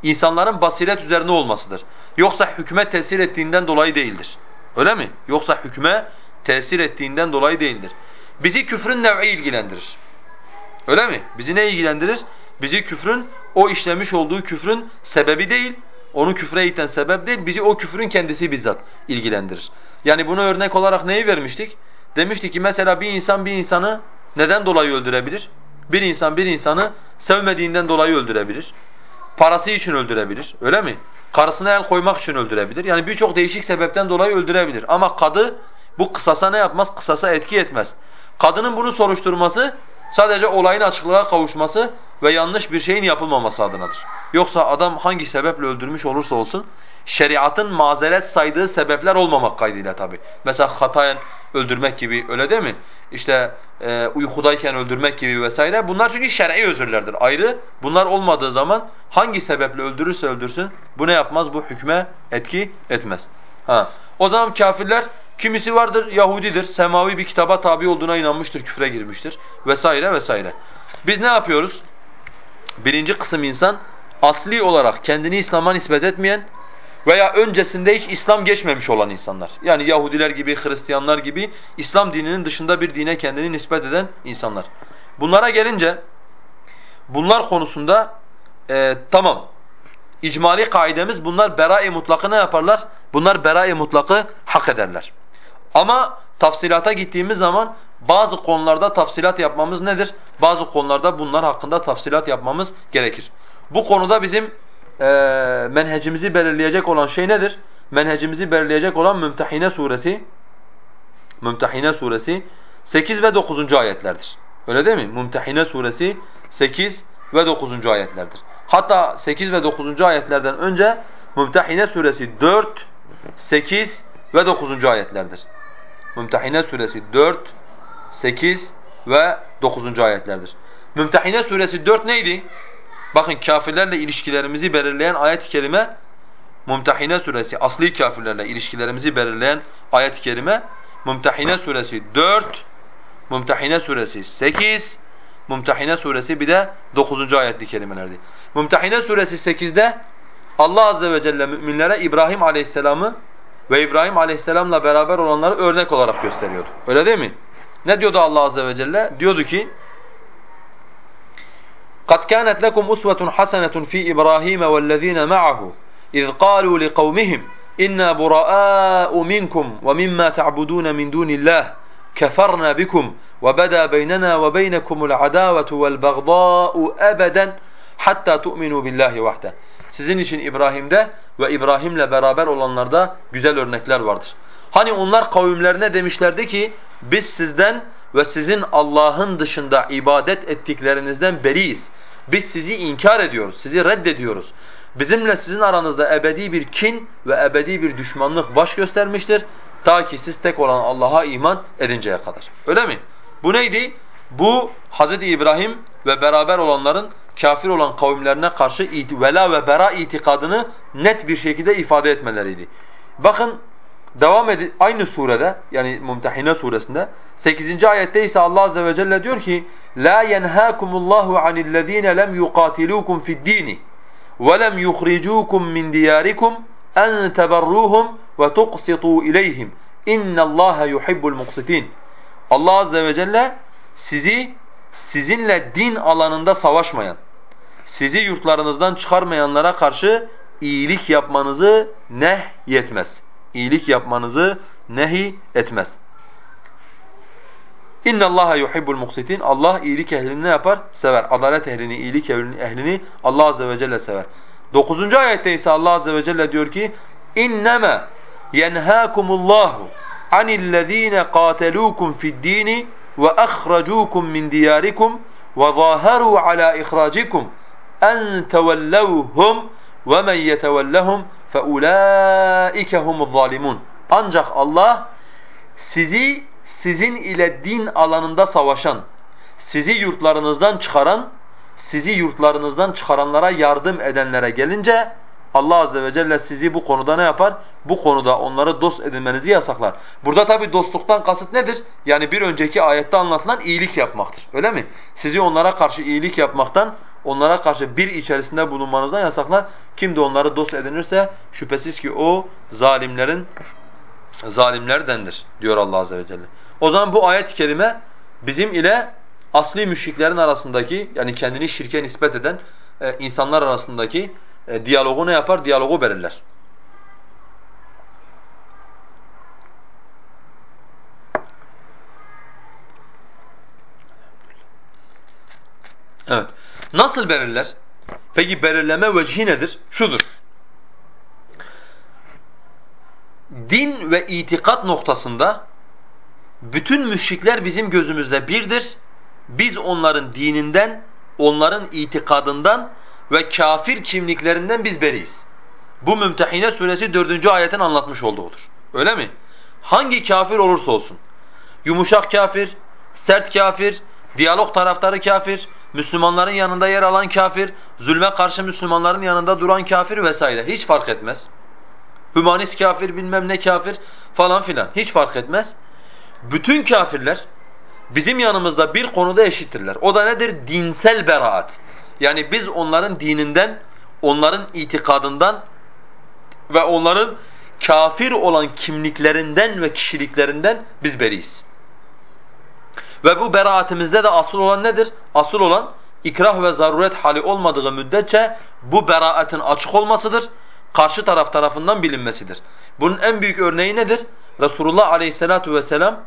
İnsanların basiret üzerine olmasıdır. Yoksa hükme tesir ettiğinden dolayı değildir. Öyle mi? Yoksa hükme tesir ettiğinden dolayı değildir. Bizi küfrün nev'i ilgilendirir. Öyle mi? Bizi ne ilgilendirir? Bizi küfrün, o işlemiş olduğu küfrün sebebi değil, onu küfre iten sebep değil, bizi o küfrün kendisi bizzat ilgilendirir. Yani bunu örnek olarak neyi vermiştik? Demiştik ki mesela bir insan bir insanı neden dolayı öldürebilir? Bir insan bir insanı sevmediğinden dolayı öldürebilir. Parası için öldürebilir, öyle mi? Karısına el koymak için öldürebilir. Yani birçok değişik sebepten dolayı öldürebilir. Ama kadı bu kısasa ne yapmaz? Kısasa etki etmez. Kadının bunu soruşturması sadece olayın açıklığa kavuşması ve yanlış bir şeyin yapılmaması adınadır. Yoksa adam hangi sebeple öldürmüş olursa olsun şeriatın mazeret saydığı sebepler olmamak kaydıyla tabi. Mesela hatayen öldürmek gibi öyle değil mi? İşte e, uykudayken öldürmek gibi vesaire. Bunlar çünkü şer'i özürlerdir. Ayrı bunlar olmadığı zaman hangi sebeple öldürürse öldürsün bu ne yapmaz? Bu hükme etki etmez. Ha. O zaman kafirler kimisi vardır Yahudidir, semavi bir kitaba tabi olduğuna inanmıştır, küfre girmiştir vesaire vesaire. Biz ne yapıyoruz? Birinci kısım insan asli olarak kendini İslam'a nispet etmeyen veya öncesinde hiç İslam geçmemiş olan insanlar. Yani Yahudiler gibi, Hristiyanlar gibi İslam dininin dışında bir dine kendini nispet eden insanlar. Bunlara gelince bunlar konusunda e, tamam icmali kaidemiz bunlar bera-i mutlakı ne yaparlar? Bunlar bera-i mutlakı hak ederler. Ama tafsilata gittiğimiz zaman bazı konularda tafsilat yapmamız nedir? Bazı konularda bunlar hakkında tafsilat yapmamız gerekir. Bu konuda bizim e, menhecimizi belirleyecek olan şey nedir? Menhecimizi belirleyecek olan Mümtehine suresi Mümtehine suresi 8 ve 9. ayetlerdir. Öyle değil mi? Mümtehine suresi 8 ve 9. ayetlerdir. Hatta 8 ve 9. ayetlerden önce Mümtehine suresi 4, 8 ve 9. ayetlerdir. Mümtehine suresi 4, 8 ve 9. ayetlerdir. Mümtehine suresi 4 neydi? Bakın kafirlerle ilişkilerimizi belirleyen ayet-i kerime Mümtehine suresi asli kafirlerle ilişkilerimizi belirleyen ayet-i kerime Mümtehine suresi 4, Mümtehine suresi 8, Mümtehine suresi bir de 9. ayet-i kerimelerdi. Mümtehine suresi 8'de Allah azze ve celle müminlere İbrahim aleyhisselamı ve İbrahim aleyhisselamla beraber olanları örnek olarak gösteriyordu. Öyle değil mi? Ne diyordu Allah azze ve celle? Diyordu ki كَانَتْ لَكُمْ أُسْوَةٌ حَسَنَةٌ فِي إِبْرَاهِيمَ وَالَّذِينَ مَعَهُ إِذْ قَالُوا لِقَوْمِهِمْ إِنَّا بُرَآءُ مِنْكُمْ وَمِمَّا تَعْبُدُونَ مِنْ دُونِ اللَّهِ كَفَرْنَا بِكُمْ وَبَدَا بَيْنَنَا وَبَيْنَكُمُ الْعَدَاوَةُ وَالْبَغْضَاءُ أَبَدًا حَتَّى تُؤْمِنُوا بِاللّٰهِ وَحْدَهُ Sizin için İbrahim'de ve İbrahim'le beraber olanlarda güzel örnekler vardır. Hani onlar kavimlerine demişlerdi ki biz sizden ve sizin Allah'ın dışında ibadet ettiklerinizden beriyiz. Biz sizi inkar ediyoruz, sizi reddediyoruz. Bizimle sizin aranızda ebedi bir kin ve ebedi bir düşmanlık baş göstermiştir. Ta ki siz tek olan Allah'a iman edinceye kadar. Öyle mi? Bu neydi? Bu Hz. İbrahim ve beraber olanların kafir olan kavimlerine karşı vela ve bera itikadını net bir şekilde ifade etmeleriydi. Bakın devam edin aynı surede yani Mumtehine suresinde 8. ayette ise Allah azze ve celle diyor ki la yenhaakumullahu anillezine lem yuqatilukum fi'd-din ve lem yukhrijukum min diyarikum en teberruhum ve tuqsitu ileyhim innallaha yuhibbul muqsitin. Allah azze ve celle sizi sizinle din alanında savaşmayan, sizi yurtlarınızdan çıkarmayanlara karşı iyilik yapmanızı nehyetmez. İyilik yapmanızı nehi etmez. İnna Allaha yuhibbul muqsitin. Allah iyilik ehlini ne yapar? Sever. Adalet ehlini, iyilik ehlini Allah azze ve celle sever. 9. ayette ise Allah azze ve celle diyor ki: "İnnema yenhaakumullahu anillezine qataluukum fi'd-din ve ahracuukum min diyarikum ve zaharu ala ihracikum en tevellevhum ve men yetevellehum فَاُولَٰئِكَ هُمُ الظَّالِمُونَ Ancak Allah sizi sizin ile din alanında savaşan, sizi yurtlarınızdan çıkaran, sizi yurtlarınızdan çıkaranlara yardım edenlere gelince Allah azze ve celle sizi bu konuda ne yapar? Bu konuda onları dost edinmenizi yasaklar. Burada tabi dostluktan kasıt nedir? Yani bir önceki ayette anlatılan iyilik yapmaktır. Öyle mi? Sizi onlara karşı iyilik yapmaktan, onlara karşı bir içerisinde bulunmanızdan yasaklar. Kim de onları dost edinirse şüphesiz ki o zalimlerin zalimlerdendir diyor Allah azze ve celle. O zaman bu ayet-i kerime bizim ile asli müşriklerin arasındaki yani kendini şirke nispet eden e, insanlar arasındaki e, diyalogu ne yapar? Diyalogu belirler. Evet. Nasıl belirler? Peki belirleme vecihi nedir? Şudur. Din ve itikat noktasında bütün müşrikler bizim gözümüzde birdir. Biz onların dininden, onların itikadından ve kafir kimliklerinden biz beriyiz. Bu Mümtehine suresi 4. ayetin anlatmış olduğudur. Öyle mi? Hangi kafir olursa olsun. Yumuşak kafir, sert kafir, diyalog taraftarı kafir, Müslümanların yanında yer alan kafir, zulme karşı Müslümanların yanında duran kafir vesaire hiç fark etmez. Hümanist kafir bilmem ne kafir falan filan hiç fark etmez. Bütün kafirler bizim yanımızda bir konuda eşittirler. O da nedir? Dinsel beraat. Yani biz onların dininden, onların itikadından ve onların kafir olan kimliklerinden ve kişiliklerinden biz beriyiz. Ve bu beraatimizde de asıl olan nedir? Asıl olan ikrah ve zaruret hali olmadığı müddetçe bu beraatin açık olmasıdır. Karşı taraf tarafından bilinmesidir. Bunun en büyük örneği nedir? Resulullah aleyhissalatu vesselam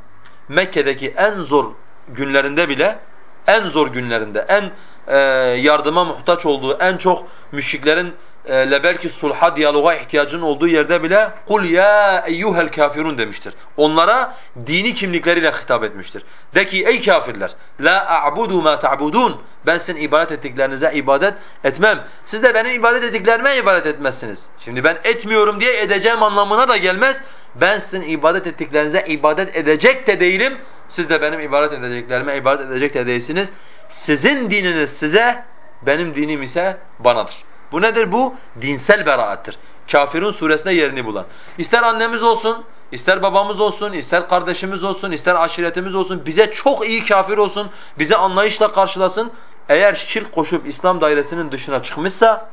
Mekke'deki en zor günlerinde bile en zor günlerinde, en e, yardıma muhtaç olduğu, en çok müşriklerin e, belki sulha, diyaloga ihtiyacının olduğu yerde bile kul ya eyyuhel kafirun demiştir. Onlara dini kimlikleriyle hitap etmiştir. De ki ey kafirler la a'budu ma ta'budun. Ben sizin ibadet ettiklerinize ibadet etmem. Siz de benim ibadet ettiklerime ibadet etmezsiniz. Şimdi ben etmiyorum diye edeceğim anlamına da gelmez. Ben sizin ibadet ettiklerinize ibadet edecek de değilim. Siz de benim ibadet edeceklerime ibadet edecek de değilsiniz. Sizin dininiz size, benim dinim ise banadır. Bu nedir bu? Dinsel beraattır. Kafirun suresinde yerini bulan. İster annemiz olsun, ister babamız olsun, ister kardeşimiz olsun, ister aşiretimiz olsun, bize çok iyi kafir olsun, bize anlayışla karşılasın. Eğer şirk koşup İslam dairesinin dışına çıkmışsa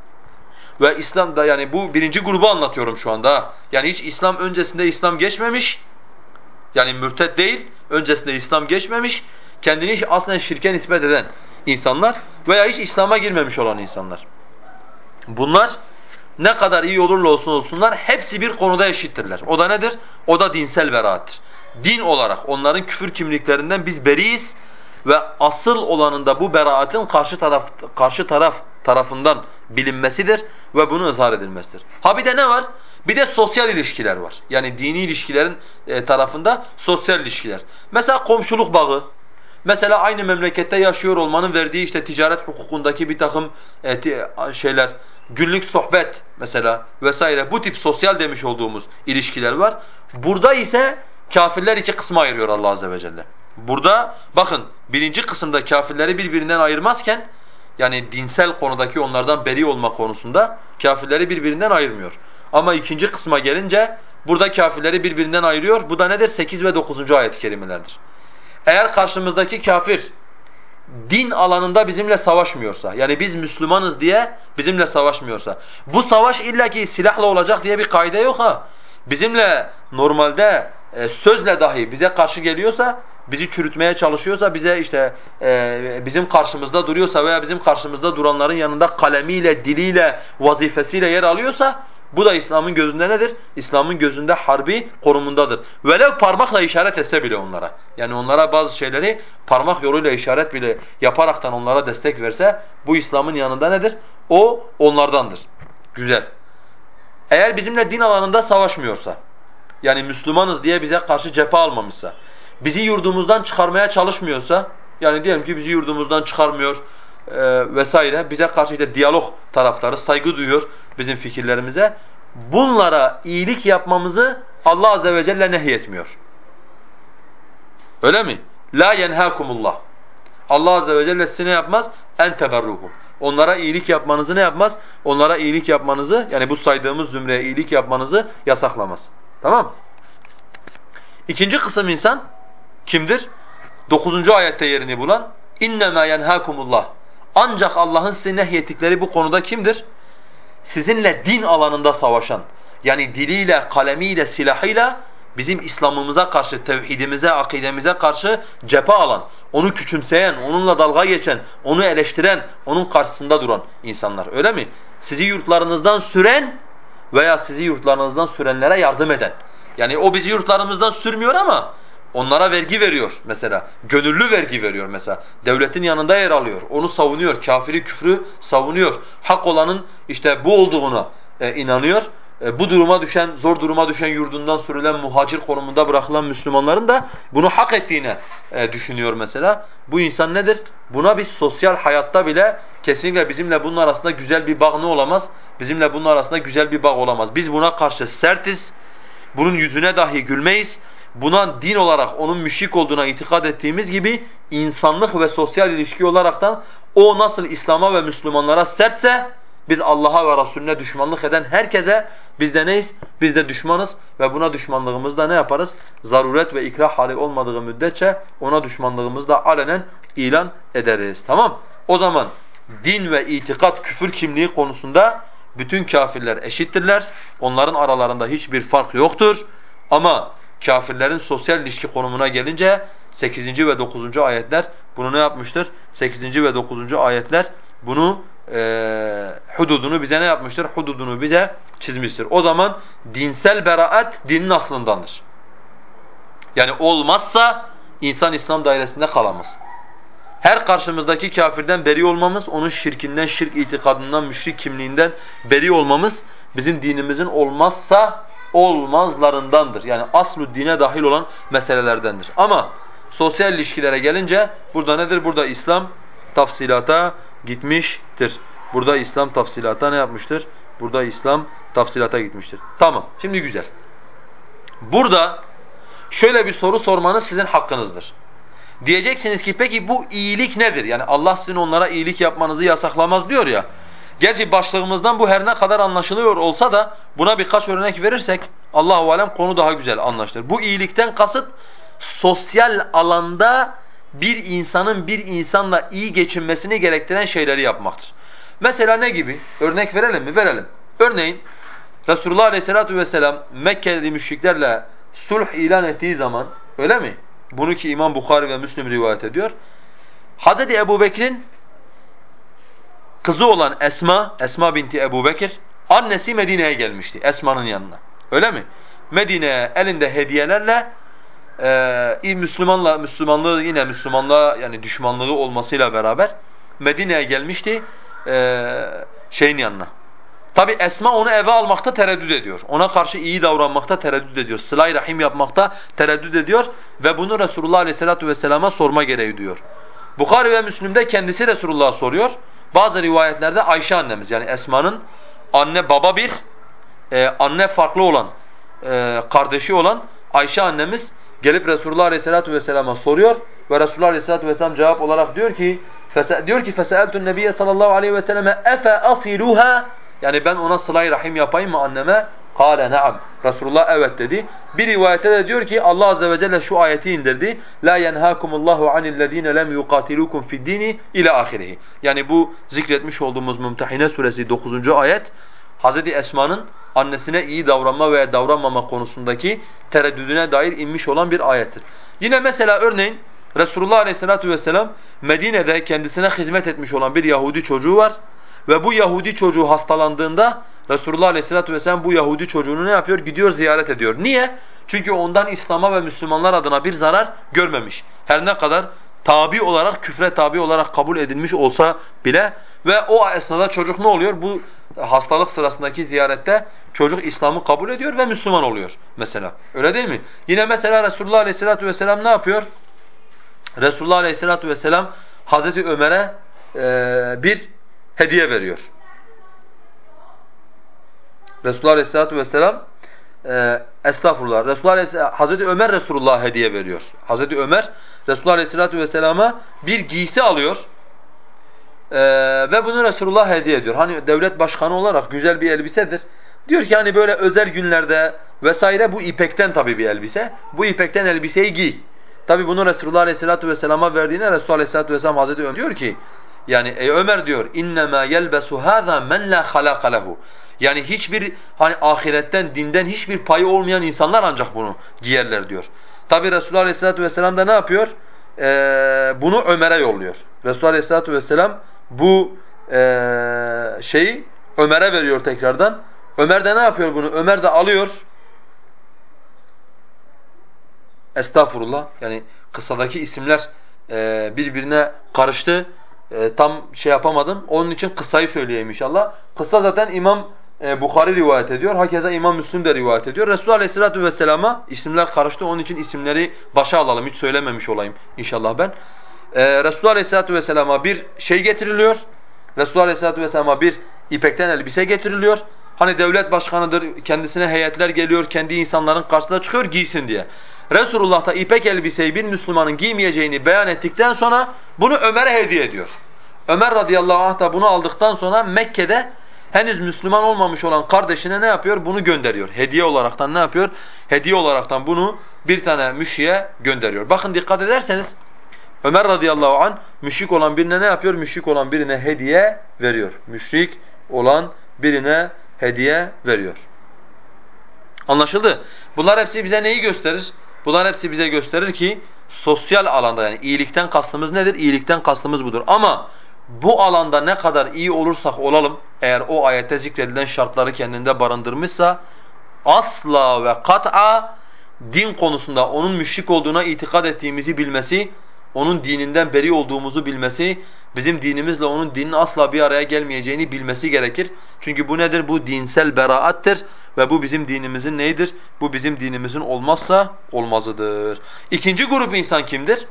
ve İslam'da yani bu birinci grubu anlatıyorum şu anda. Yani hiç İslam öncesinde İslam geçmemiş, yani mürted değil, öncesinde İslam geçmemiş, kendini aslen şirke nispet eden, insanlar veya hiç İslam'a girmemiş olan insanlar. Bunlar ne kadar iyi olurla olsun olsunlar hepsi bir konuda eşittirler. O da nedir? O da dinsel beraattir. Din olarak onların küfür kimliklerinden biz beriyiz ve asıl olanında bu beraatin karşı taraf karşı taraf tarafından bilinmesidir ve bunu ızhar edilmesidir. Ha bir de ne var? Bir de sosyal ilişkiler var. Yani dini ilişkilerin e, tarafında sosyal ilişkiler. Mesela komşuluk bağı. Mesela aynı memlekette yaşıyor olmanın verdiği işte ticaret hukukundaki bir takım e, şeyler, günlük sohbet mesela vesaire bu tip sosyal demiş olduğumuz ilişkiler var. Burada ise kafirler iki kısma ayırıyor Allah azze ve celle. Burada bakın birinci kısımda kafirleri birbirinden ayırmazken yani dinsel konudaki onlardan beri olma konusunda kafirleri birbirinden ayırmıyor. Ama ikinci kısma gelince burada kafirleri birbirinden ayırıyor. Bu da nedir? 8 ve 9. ayet-i kerimelerdir. Eğer karşımızdaki kafir din alanında bizimle savaşmıyorsa, yani biz Müslümanız diye bizimle savaşmıyorsa, bu savaş illaki silahla olacak diye bir kaide yok ha. Bizimle normalde e, sözle dahi bize karşı geliyorsa, bizi çürütmeye çalışıyorsa, bize işte e, bizim karşımızda duruyorsa veya bizim karşımızda duranların yanında kalemiyle, diliyle, vazifesiyle yer alıyorsa bu da İslam'ın gözünde nedir? İslam'ın gözünde harbi konumundadır. Velev parmakla işaret etse bile onlara. Yani onlara bazı şeyleri parmak yoluyla işaret bile yaparaktan onlara destek verse bu İslam'ın yanında nedir? O onlardandır. Güzel. Eğer bizimle din alanında savaşmıyorsa, yani Müslümanız diye bize karşı cephe almamışsa, bizi yurdumuzdan çıkarmaya çalışmıyorsa, yani diyelim ki bizi yurdumuzdan çıkarmıyor, e, vesaire bize karşı işte diyalog taraftarı saygı duyuyor bizim fikirlerimize. Bunlara iyilik yapmamızı Allah azze ve celle nehyetmiyor. Öyle mi? La yenhakumullah. Allah azze ve celle size ne yapmaz? En teberruhum. Onlara iyilik yapmanızı ne yapmaz? Onlara iyilik yapmanızı yani bu saydığımız zümreye iyilik yapmanızı yasaklamaz. Tamam? İkinci kısım insan kimdir? Dokuzuncu ayette yerini bulan. İnnemâ yenhâkumullah ancak Allah'ın size nehyettikleri bu konuda kimdir? Sizinle din alanında savaşan, yani diliyle, kalemiyle, silahıyla bizim İslam'ımıza karşı, tevhidimize, akidemize karşı cephe alan, onu küçümseyen, onunla dalga geçen, onu eleştiren, onun karşısında duran insanlar. Öyle mi? Sizi yurtlarınızdan süren veya sizi yurtlarınızdan sürenlere yardım eden. Yani o bizi yurtlarımızdan sürmüyor ama Onlara vergi veriyor mesela. Gönüllü vergi veriyor mesela. Devletin yanında yer alıyor. Onu savunuyor. Kafiri küfrü savunuyor. Hak olanın işte bu olduğuna e, inanıyor. E, bu duruma düşen, zor duruma düşen yurdundan sürülen muhacir konumunda bırakılan Müslümanların da bunu hak ettiğini e, düşünüyor mesela. Bu insan nedir? Buna biz sosyal hayatta bile kesinlikle bizimle bunun arasında güzel bir bağ ne olamaz? Bizimle bunun arasında güzel bir bağ olamaz. Biz buna karşı sertiz. Bunun yüzüne dahi gülmeyiz buna din olarak onun müşrik olduğuna itikad ettiğimiz gibi insanlık ve sosyal ilişki olaraktan o nasıl İslam'a ve Müslümanlara sertse biz Allah'a ve Resulüne düşmanlık eden herkese biz de neyiz? Biz de düşmanız ve buna düşmanlığımızda ne yaparız? Zaruret ve ikrah hali olmadığı müddetçe ona düşmanlığımızı da alenen ilan ederiz. Tamam? O zaman din ve itikat küfür kimliği konusunda bütün kafirler eşittirler. Onların aralarında hiçbir fark yoktur. Ama kafirlerin sosyal ilişki konumuna gelince 8. ve 9. ayetler bunu ne yapmıştır? 8. ve 9. ayetler bunu e, hududunu bize ne yapmıştır? Hududunu bize çizmiştir. O zaman dinsel beraat dinin aslındandır. Yani olmazsa insan İslam dairesinde kalamaz. Her karşımızdaki kafirden beri olmamız, onun şirkinden, şirk itikadından, müşrik kimliğinden beri olmamız bizim dinimizin olmazsa olmazlarındandır. Yani aslu dine dahil olan meselelerdendir. Ama sosyal ilişkilere gelince burada nedir? Burada İslam tafsilata gitmiştir. Burada İslam tafsilata ne yapmıştır? Burada İslam tafsilata gitmiştir. Tamam. Şimdi güzel. Burada şöyle bir soru sormanız sizin hakkınızdır. Diyeceksiniz ki peki bu iyilik nedir? Yani Allah sizin onlara iyilik yapmanızı yasaklamaz diyor ya. Gerçi başlığımızdan bu her ne kadar anlaşılıyor olsa da buna birkaç örnek verirsek Allahu alem konu daha güzel anlaşılır. Bu iyilikten kasıt sosyal alanda bir insanın bir insanla iyi geçinmesini gerektiren şeyleri yapmaktır. Mesela ne gibi? Örnek verelim mi? Verelim. Örneğin Resulullah Aleyhisselatü Vesselam Mekkeli müşriklerle sulh ilan ettiği zaman öyle mi? Bunu ki İmam Bukhari ve Müslim rivayet ediyor. Hz. Ebu Bekir'in kızı olan Esma, Esma binti Ebu Bekir, annesi Medine'ye gelmişti Esma'nın yanına. Öyle mi? Medine'ye elinde hediyelerle e, Müslümanla Müslümanlığı yine Müslümanlığa yani düşmanlığı olmasıyla beraber Medine'ye gelmişti e, şeyin yanına. Tabi Esma onu eve almakta tereddüt ediyor. Ona karşı iyi davranmakta tereddüt ediyor. Sıla-i rahim yapmakta tereddüt ediyor ve bunu Resulullah Aleyhisselatü Vesselam'a sorma gereği duyuyor. Bukhari ve Müslim'de kendisi Resulullah'a soruyor. Bazı rivayetlerde Ayşe annemiz yani Esma'nın anne baba bir, e, anne farklı olan, e, kardeşi olan Ayşe annemiz gelip Resulullah Aleyhisselatü Vesselam'a soruyor ve Resulullah Aleyhisselatü Vesselam cevap olarak diyor ki diyor ki feseeltun Nebiye sallallahu aleyhi ve selleme efe asiluha yani ben ona sıla rahim yapayım mı anneme? Kâle ne'am. Resulullah evet dedi. Bir rivayette de diyor ki Allah azze ve celle şu ayeti indirdi. La yenhâkumullahu anillezîne lem yuqatilukum fid-dîni ila ahirih. Yani bu zikretmiş olduğumuz Mümtehine suresi 9. ayet Hazreti Esma'nın annesine iyi davranma veya davranmama konusundaki tereddüdüne dair inmiş olan bir ayettir. Yine mesela örneğin Resulullah Aleyhisselatü vesselam Medine'de kendisine hizmet etmiş olan bir Yahudi çocuğu var. Ve bu Yahudi çocuğu hastalandığında Resulullah Aleyhisselatü Vesselam bu Yahudi çocuğunu ne yapıyor? Gidiyor ziyaret ediyor. Niye? Çünkü ondan İslam'a ve Müslümanlar adına bir zarar görmemiş. Her ne kadar tabi olarak, küfre tabi olarak kabul edilmiş olsa bile ve o esnada çocuk ne oluyor? Bu hastalık sırasındaki ziyarette çocuk İslam'ı kabul ediyor ve Müslüman oluyor mesela. Öyle değil mi? Yine mesela Resulullah Aleyhisselatü Vesselam ne yapıyor? Resulullah Aleyhisselatü Vesselam Hazreti Ömer'e bir hediye veriyor. Resulullah Aleyhisselatü Vesselam e, estağfurullah. Resulullah Aleyhisselam, Hazreti Ömer Resulullah hediye veriyor. Hazreti Ömer Resulullah Aleyhisselatü Vesselam'a bir giysi alıyor. Ee, ve bunu Resulullah hediye ediyor. Hani devlet başkanı olarak güzel bir elbisedir. Diyor ki hani böyle özel günlerde vesaire bu ipekten tabii bir elbise. Bu ipekten elbiseyi giy. Tabii bunu Resulullah Aleyhisselatü Vesselam'a verdiğinde Resulullah Aleyhisselatü Vesselam Hazreti Ömer diyor ki yani ey Ömer diyor innema yelbesu hâzâ men lâ halâka lehu. Yani hiçbir hani ahiretten, dinden hiçbir payı olmayan insanlar ancak bunu giyerler diyor. Tabi Resulullah Aleyhisselatü Vesselam da ne yapıyor? Ee, bunu Ömer'e yolluyor. Resulullah Aleyhisselatü Vesselam bu e, şeyi Ömer'e veriyor tekrardan. Ömer de ne yapıyor bunu? Ömer de alıyor. Estağfurullah. Yani kısadaki isimler e, birbirine karıştı e, tam şey yapamadım. Onun için kıssayı söyleyeyim inşallah. Kıssa zaten İmam e, Bukhari rivayet ediyor. Hakeza İmam Müslim de rivayet ediyor. Resulullah Aleyhisselatü Vesselam'a isimler karıştı. Onun için isimleri başa alalım. Hiç söylememiş olayım inşallah ben. E, Resulullah Aleyhisselatü Vesselam'a bir şey getiriliyor. Resulullah Aleyhisselatü Vesselam'a bir ipekten elbise getiriliyor. Hani devlet başkanıdır, kendisine heyetler geliyor, kendi insanların karşısına çıkıyor giysin diye. Resulullah da ipek elbiseyi bir Müslümanın giymeyeceğini beyan ettikten sonra bunu Ömer'e hediye ediyor. Ömer radıyallahu anh da bunu aldıktan sonra Mekke'de henüz Müslüman olmamış olan kardeşine ne yapıyor? Bunu gönderiyor. Hediye olaraktan ne yapıyor? Hediye olaraktan bunu bir tane müşriye gönderiyor. Bakın dikkat ederseniz Ömer radıyallahu anh müşrik olan birine ne yapıyor? Müşrik olan birine hediye veriyor. Müşrik olan birine hediye veriyor. Anlaşıldı? Bunlar hepsi bize neyi gösterir? Bunlar hepsi bize gösterir ki sosyal alanda yani iyilikten kastımız nedir? İyilikten kastımız budur. Ama bu alanda ne kadar iyi olursak olalım eğer o ayette zikredilen şartları kendinde barındırmışsa asla ve kat'a din konusunda onun müşrik olduğuna itikad ettiğimizi bilmesi, onun dininden beri olduğumuzu bilmesi, bizim dinimizle onun dinin asla bir araya gelmeyeceğini bilmesi gerekir. Çünkü bu nedir? Bu dinsel beraattır ve bu bizim dinimizin neydir? Bu bizim dinimizin olmazsa olmazıdır. İkinci grup insan kimdir?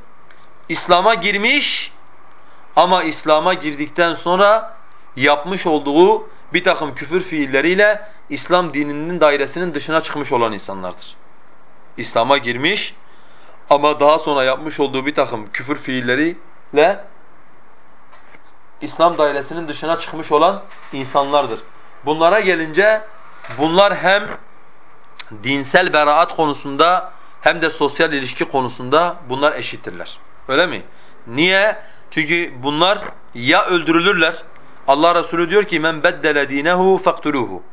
İslam'a girmiş ama İslam'a girdikten sonra yapmış olduğu bir takım küfür fiilleriyle İslam dininin dairesinin dışına çıkmış olan insanlardır. İslam'a girmiş ama daha sonra yapmış olduğu bir takım küfür fiilleriyle İslam dairesinin dışına çıkmış olan insanlardır. Bunlara gelince bunlar hem dinsel beraat konusunda hem de sosyal ilişki konusunda bunlar eşittirler. Öyle mi? Niye? Çünkü bunlar ya öldürülürler. Allah Resulü diyor ki men beddele dinehu faktuluhu.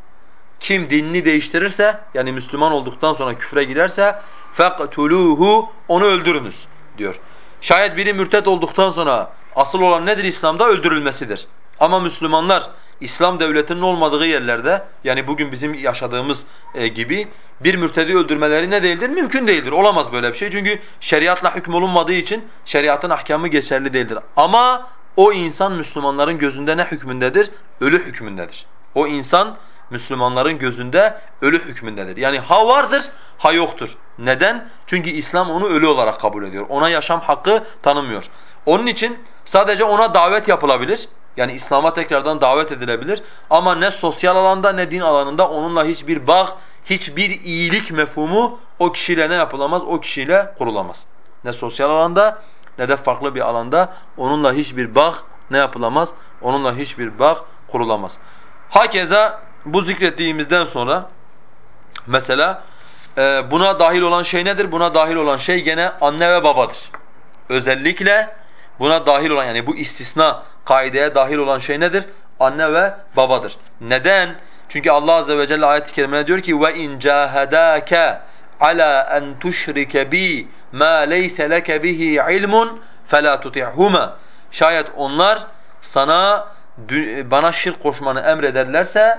Kim dinini değiştirirse yani Müslüman olduktan sonra küfre girerse faktuluhu onu öldürünüz diyor. Şayet biri mürtet olduktan sonra Asıl olan nedir İslam'da? Öldürülmesidir. Ama Müslümanlar İslam devletinin olmadığı yerlerde yani bugün bizim yaşadığımız e, gibi bir mürtedi öldürmeleri ne değildir? Mümkün değildir. Olamaz böyle bir şey. Çünkü şeriatla hükmolunmadığı için şeriatın ahkamı geçerli değildir. Ama o insan Müslümanların gözünde ne hükmündedir? Ölü hükmündedir. O insan Müslümanların gözünde ölü hükmündedir. Yani ha vardır, ha yoktur. Neden? Çünkü İslam onu ölü olarak kabul ediyor. Ona yaşam hakkı tanımıyor. Onun için sadece ona davet yapılabilir. Yani İslam'a tekrardan davet edilebilir. Ama ne sosyal alanda ne din alanında onunla hiçbir bağ, hiçbir iyilik mefhumu o kişiyle ne yapılamaz? O kişiyle kurulamaz. Ne sosyal alanda ne de farklı bir alanda onunla hiçbir bağ ne yapılamaz? Onunla hiçbir bağ kurulamaz. Hakeza bu zikrettiğimizden sonra mesela e, buna dahil olan şey nedir? Buna dahil olan şey gene anne ve babadır. Özellikle buna dahil olan yani bu istisna kaideye dahil olan şey nedir? Anne ve babadır. Neden? Çünkü Allah azze ve celle ayet-i kerimede diyor ki ve in cahadaka ala en tuşrike bi ma leysa leke bihi ilmun fela tuti'huma. Şayet onlar sana bana şirk koşmanı emrederlerse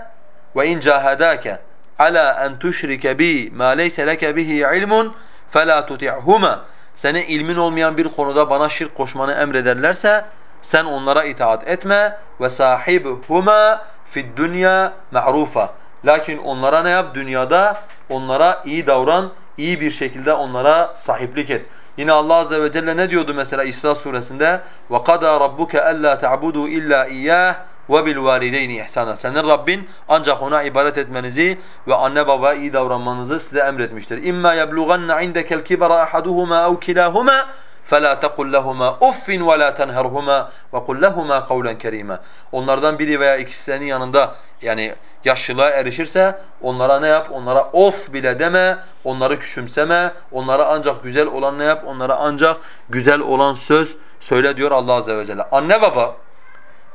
ve in cahadaka ala en tuşrike bi ma leysa leke bihi ilmun fela tuti'huma senin ilmin olmayan bir konuda bana şirk koşmanı emrederlerse sen onlara itaat etme ve sahibhuma fid dunya ma'rufa. Lakin onlara ne yap dünyada? Onlara iyi davran, iyi bir şekilde onlara sahiplik et. Yine Allah azze ve celle ne diyordu mesela İsra suresinde? Ve kada rabbuke alla ta'budu illa iyyah إِلَّا إِيَّهِ وَبِالْوَالِدَيْنِ ihsana. Senin Rabbin ancak ona ibadet etmenizi ve anne babaya iyi davranmanızı size emretmiştir. İmma yablughanna indekal kibara ahaduhuma aw kilahuma فَلَا تَقُلْ لَهُمَا اُفٍّ وَلَا تَنْهَرْهُمَا وَقُلْ لَهُمَا قَوْلًا كَرِيمًا Onlardan biri veya ikisi senin yanında yani yaşlılığa erişirse onlara ne yap? Onlara of bile deme, onları küçümseme, onlara ancak güzel olan ne yap? Onlara ancak güzel olan söz söyle diyor Allah azze ve celle. Anne baba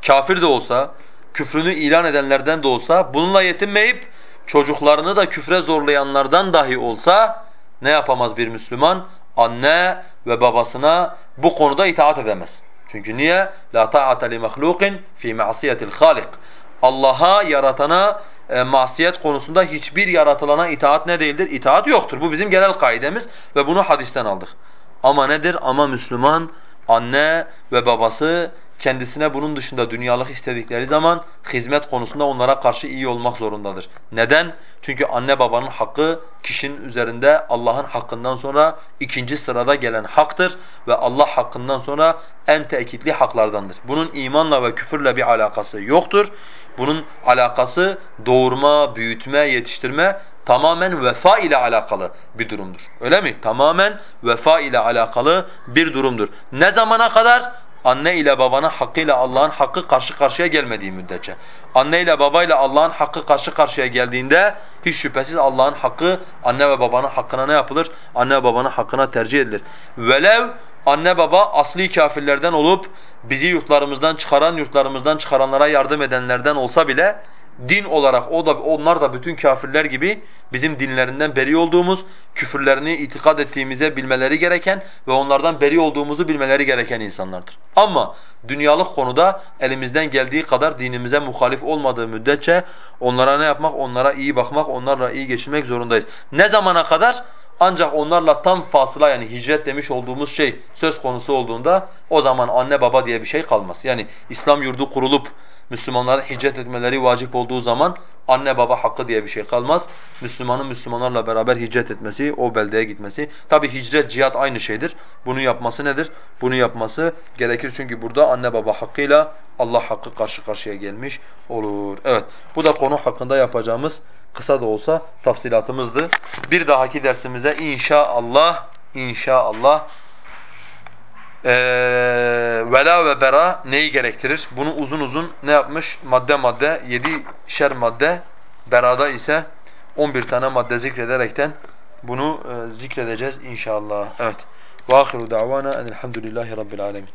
kafir de olsa, küfrünü ilan edenlerden de olsa bununla yetinmeyip çocuklarını da küfre zorlayanlardan dahi olsa ne yapamaz bir Müslüman? Anne ve babasına bu konuda itaat edemez. Çünkü niye? La ta'ate li mahlukin fi ma'siyetil halik. Allah'a, yaratana e, masiyet konusunda hiçbir yaratılana itaat ne değildir? İtaat yoktur. Bu bizim genel kaidemiz ve bunu hadisten aldık. Ama nedir? Ama Müslüman anne ve babası kendisine bunun dışında dünyalık istedikleri zaman hizmet konusunda onlara karşı iyi olmak zorundadır. Neden? Çünkü anne babanın hakkı kişinin üzerinde Allah'ın hakkından sonra ikinci sırada gelen haktır ve Allah hakkından sonra en tekitli haklardandır. Bunun imanla ve küfürle bir alakası yoktur. Bunun alakası doğurma, büyütme, yetiştirme tamamen vefa ile alakalı bir durumdur. Öyle mi? Tamamen vefa ile alakalı bir durumdur. Ne zamana kadar? Anne ile babanın hakkıyla Allah'ın hakkı karşı karşıya gelmediği müddetçe. Anne ile babayla Allah'ın hakkı karşı karşıya geldiğinde hiç şüphesiz Allah'ın hakkı anne ve babanın hakkına ne yapılır? Anne ve babanın hakkına tercih edilir. Velev anne baba asli kafirlerden olup bizi yurtlarımızdan çıkaran, yurtlarımızdan çıkaranlara yardım edenlerden olsa bile din olarak o da onlar da bütün kafirler gibi bizim dinlerinden beri olduğumuz, küfürlerini itikad ettiğimize bilmeleri gereken ve onlardan beri olduğumuzu bilmeleri gereken insanlardır. Ama dünyalık konuda elimizden geldiği kadar dinimize muhalif olmadığı müddetçe onlara ne yapmak? Onlara iyi bakmak, onlarla iyi geçinmek zorundayız. Ne zamana kadar? Ancak onlarla tam fasıla yani hicret demiş olduğumuz şey söz konusu olduğunda o zaman anne baba diye bir şey kalmaz. Yani İslam yurdu kurulup Müslümanların hicret etmeleri vacip olduğu zaman anne baba hakkı diye bir şey kalmaz. Müslümanın Müslümanlarla beraber hicret etmesi, o beldeye gitmesi. Tabi hicret, cihat aynı şeydir. Bunu yapması nedir? Bunu yapması gerekir çünkü burada anne baba hakkıyla Allah hakkı karşı karşıya gelmiş olur. Evet, bu da konu hakkında yapacağımız kısa da olsa tafsilatımızdı. Bir dahaki dersimize inşallah inşallah ee, vela ve bera neyi gerektirir? Bunu uzun uzun ne yapmış? Madde madde, yedi şer madde. Berada ise 11 tane madde zikrederekten bunu e, zikredeceğiz inşallah. Evet. وآخر دعوانا أن الحمد لله رب العالمين